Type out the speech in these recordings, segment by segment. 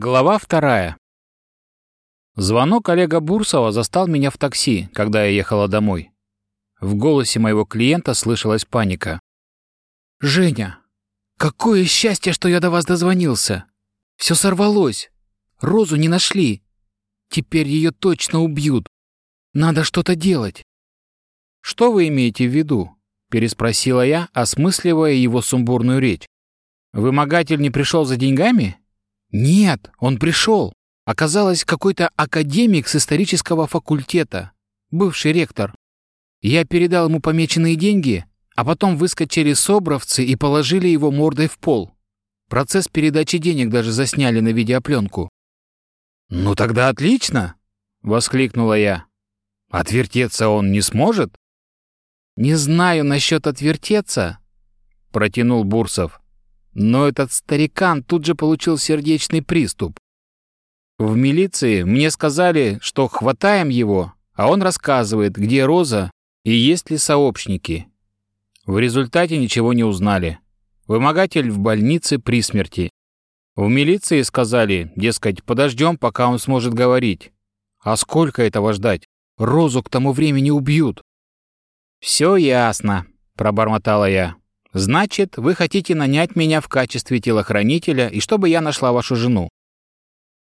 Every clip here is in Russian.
Глава вторая. Звонок Олега Бурсова застал меня в такси, когда я ехала домой. В голосе моего клиента слышалась паника. «Женя, какое счастье, что я до вас дозвонился! Все сорвалось! Розу не нашли! Теперь ее точно убьют! Надо что-то делать!» «Что вы имеете в виду?» – переспросила я, осмысливая его сумбурную речь. «Вымогатель не пришел за деньгами?» «Нет, он пришел. Оказалось, какой-то академик с исторического факультета, бывший ректор. Я передал ему помеченные деньги, а потом выскочили собровцы и положили его мордой в пол. Процесс передачи денег даже засняли на видеопленку. «Ну тогда отлично!» — воскликнула я. «Отвертеться он не сможет?» «Не знаю насчет отвертеться», — протянул Бурсов. Но этот старикан тут же получил сердечный приступ. В милиции мне сказали, что хватаем его, а он рассказывает, где Роза и есть ли сообщники. В результате ничего не узнали. Вымогатель в больнице при смерти. В милиции сказали, дескать, подождем, пока он сможет говорить. А сколько этого ждать? Розу к тому времени убьют. «Все ясно», — пробормотала я. Значит, вы хотите нанять меня в качестве телохранителя и чтобы я нашла вашу жену?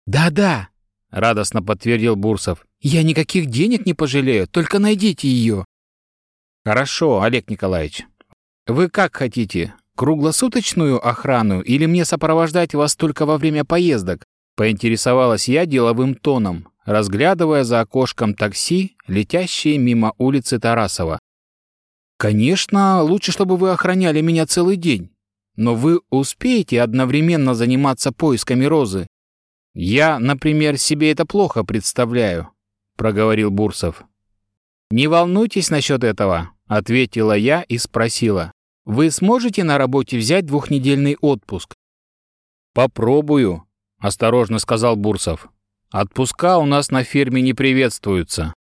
Да-да, радостно подтвердил Бурсов. Я никаких денег не пожалею, только найдите ее. Хорошо, Олег Николаевич. Вы как хотите? Круглосуточную охрану или мне сопровождать вас только во время поездок? Поинтересовалась я деловым тоном, разглядывая за окошком такси, летящие мимо улицы Тарасова. Конечно, лучше, чтобы вы охраняли меня целый день. Но вы успеете одновременно заниматься поисками Розы? Я, например, себе это плохо представляю, проговорил Бурсов. Не волнуйтесь насчет этого, ответила я и спросила. Вы сможете на работе взять двухнедельный отпуск? Попробую, осторожно сказал Бурсов. Отпуска у нас на ферме не приветствуются.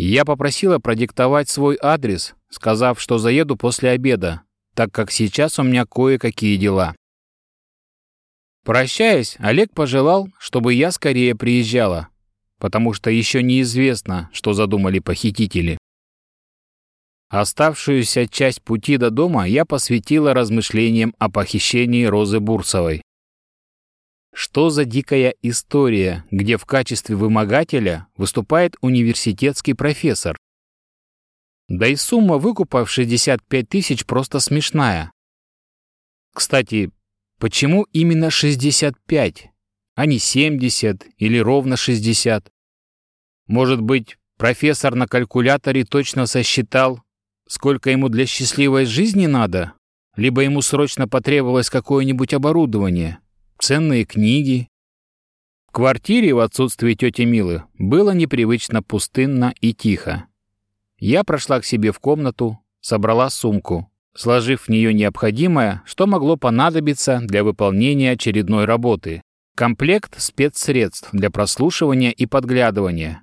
Я попросила продиктовать свой адрес, сказав, что заеду после обеда, так как сейчас у меня кое-какие дела. Прощаясь, Олег пожелал, чтобы я скорее приезжала, потому что еще неизвестно, что задумали похитители. Оставшуюся часть пути до дома я посвятила размышлениям о похищении Розы Бурсовой. Что за дикая история, где в качестве вымогателя выступает университетский профессор? Да и сумма выкупа в 65 тысяч просто смешная. Кстати, почему именно 65, а не 70 или ровно 60? Может быть, профессор на калькуляторе точно сосчитал, сколько ему для счастливой жизни надо? Либо ему срочно потребовалось какое-нибудь оборудование, ценные книги? В квартире в отсутствие тети Милы было непривычно пустынно и тихо. Я прошла к себе в комнату, собрала сумку, сложив в нее необходимое, что могло понадобиться для выполнения очередной работы. Комплект спецсредств для прослушивания и подглядывания.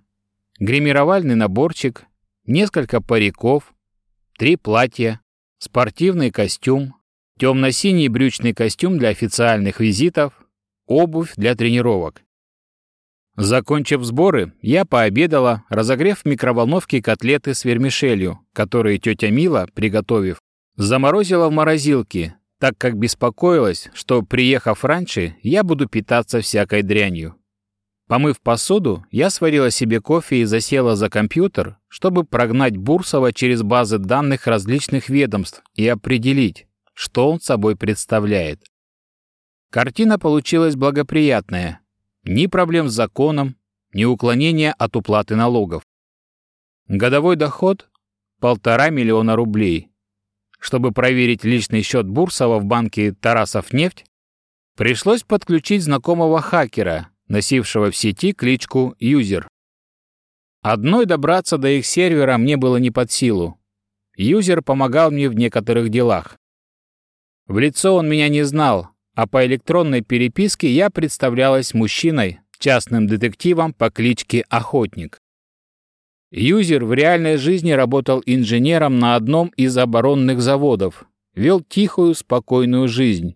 Гримировальный наборчик, несколько париков, три платья, спортивный костюм, темно-синий брючный костюм для официальных визитов, обувь для тренировок. Закончив сборы, я пообедала, разогрев в микроволновке котлеты с вермишелью, которые тетя Мила, приготовив, заморозила в морозилке, так как беспокоилась, что, приехав раньше, я буду питаться всякой дрянью. Помыв посуду, я сварила себе кофе и засела за компьютер, чтобы прогнать Бурсова через базы данных различных ведомств и определить, что он собой представляет. Картина получилась благоприятная, ни проблем с законом, ни уклонения от уплаты налогов. Годовой доход – полтора миллиона рублей. Чтобы проверить личный счет Бурсова в банке Тарасов нефть, пришлось подключить знакомого хакера, носившего в сети кличку «Юзер». Одной добраться до их сервера мне было не под силу. Юзер помогал мне в некоторых делах. В лицо он меня не знал, а по электронной переписке я представлялась мужчиной, частным детективом по кличке Охотник. Юзер в реальной жизни работал инженером на одном из оборонных заводов, вел тихую, спокойную жизнь.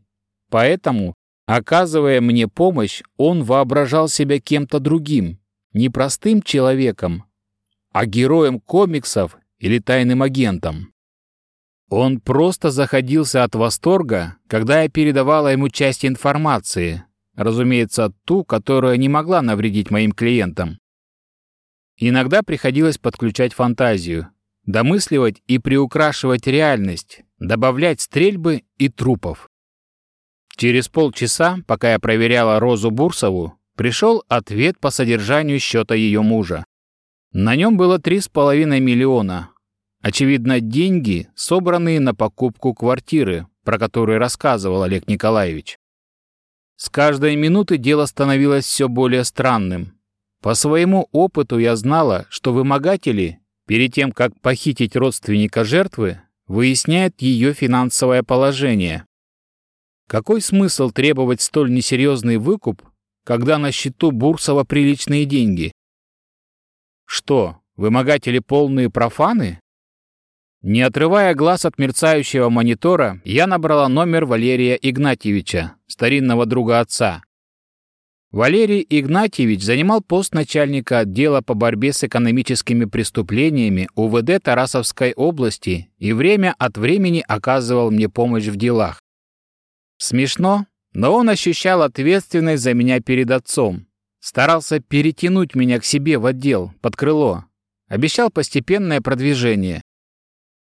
Поэтому, Оказывая мне помощь, он воображал себя кем-то другим, не простым человеком, а героем комиксов или тайным агентом. Он просто заходился от восторга, когда я передавала ему часть информации, разумеется, ту, которая не могла навредить моим клиентам. Иногда приходилось подключать фантазию, домысливать и приукрашивать реальность, добавлять стрельбы и трупов. Через полчаса, пока я проверяла Розу Бурсову, пришел ответ по содержанию счета ее мужа. На нем было 3,5 миллиона. Очевидно, деньги, собранные на покупку квартиры, про которую рассказывал Олег Николаевич. С каждой минуты дело становилось все более странным. По своему опыту я знала, что вымогатели, перед тем, как похитить родственника жертвы, выясняют ее финансовое положение, какой смысл требовать столь несерьезный выкуп, когда на счету Бурсова приличные деньги? Что, вымогатели полные профаны? Не отрывая глаз от мерцающего монитора, я набрала номер Валерия Игнатьевича, старинного друга отца. Валерий Игнатьевич занимал пост начальника отдела по борьбе с экономическими преступлениями УВД Тарасовской области и время от времени оказывал мне помощь в делах. Смешно, но он ощущал ответственность за меня перед отцом. Старался перетянуть меня к себе в отдел, под крыло. Обещал постепенное продвижение.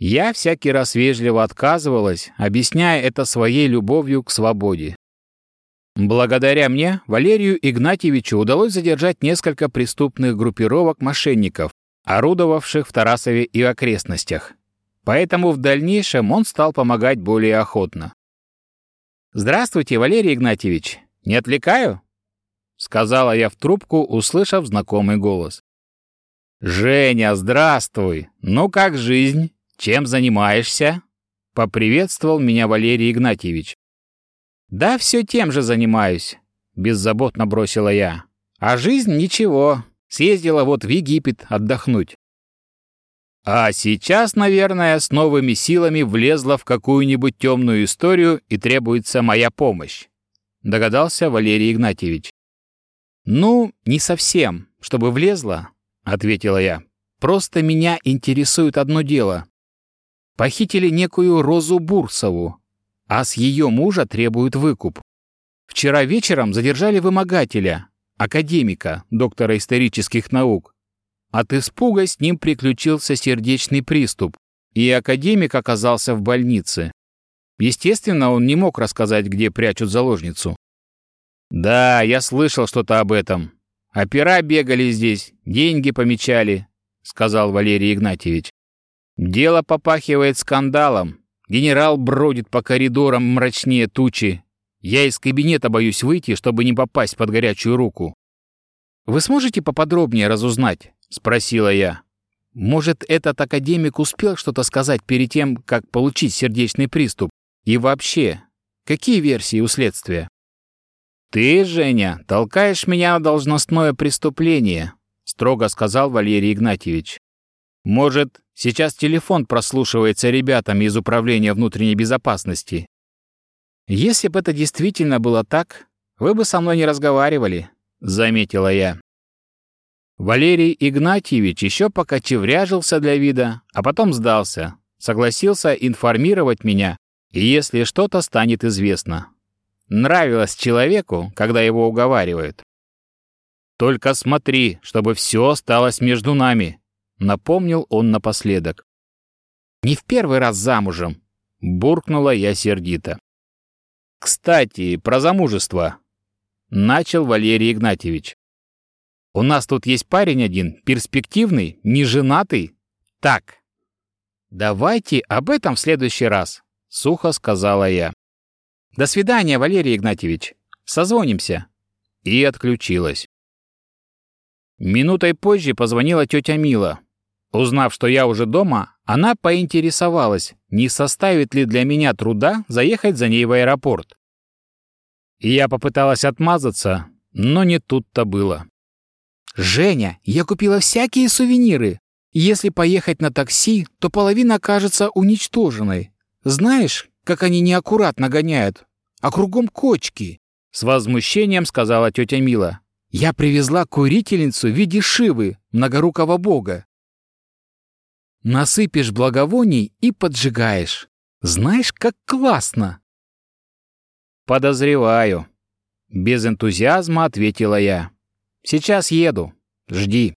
Я всякий раз вежливо отказывалась, объясняя это своей любовью к свободе. Благодаря мне Валерию Игнатьевичу удалось задержать несколько преступных группировок мошенников, орудовавших в Тарасове и окрестностях. Поэтому в дальнейшем он стал помогать более охотно. «Здравствуйте, Валерий Игнатьевич. Не отвлекаю?» Сказала я в трубку, услышав знакомый голос. «Женя, здравствуй! Ну как жизнь? Чем занимаешься?» Поприветствовал меня Валерий Игнатьевич. «Да все тем же занимаюсь», — беззаботно бросила я. «А жизнь ничего. Съездила вот в Египет отдохнуть. А сейчас, наверное, с новыми силами влезла в какую-нибудь темную историю и требуется моя помощь. Догадался Валерий Игнатьевич. Ну, не совсем, чтобы влезла, ответила я. Просто меня интересует одно дело. Похитили некую Розу Бурсову, а с ее мужа требуют выкуп. Вчера вечером задержали вымогателя, академика, доктора исторических наук, от испуга с ним приключился сердечный приступ, и академик оказался в больнице. Естественно, он не мог рассказать, где прячут заложницу. «Да, я слышал что-то об этом. Опера бегали здесь, деньги помечали», — сказал Валерий Игнатьевич. «Дело попахивает скандалом. Генерал бродит по коридорам мрачнее тучи. Я из кабинета боюсь выйти, чтобы не попасть под горячую руку. Вы сможете поподробнее разузнать, — спросила я. «Может, этот академик успел что-то сказать перед тем, как получить сердечный приступ? И вообще, какие версии у следствия?» «Ты, Женя, толкаешь меня на должностное преступление», — строго сказал Валерий Игнатьевич. «Может, сейчас телефон прослушивается ребятами из Управления внутренней безопасности?» «Если бы это действительно было так, вы бы со мной не разговаривали», — заметила я. Валерий Игнатьевич еще пока чевряжился для вида, а потом сдался, согласился информировать меня, если что-то станет известно. Нравилось человеку, когда его уговаривают. «Только смотри, чтобы все осталось между нами», — напомнил он напоследок. «Не в первый раз замужем», — буркнула я сердито. «Кстати, про замужество», — начал Валерий Игнатьевич. У нас тут есть парень один, перспективный, неженатый. Так, давайте об этом в следующий раз, сухо сказала я. До свидания, Валерий Игнатьевич. Созвонимся. И отключилась. Минутой позже позвонила тетя Мила. Узнав, что я уже дома, она поинтересовалась, не составит ли для меня труда заехать за ней в аэропорт. И я попыталась отмазаться, но не тут-то было. «Женя, я купила всякие сувениры. Если поехать на такси, то половина окажется уничтоженной. Знаешь, как они неаккуратно гоняют? А кругом кочки. С возмущением сказала тетя Мила. «Я привезла курительницу в виде Шивы, многорукого бога. Насыпешь благовоний и поджигаешь. Знаешь, как классно!» «Подозреваю», — без энтузиазма ответила я. «Сейчас еду. Жди».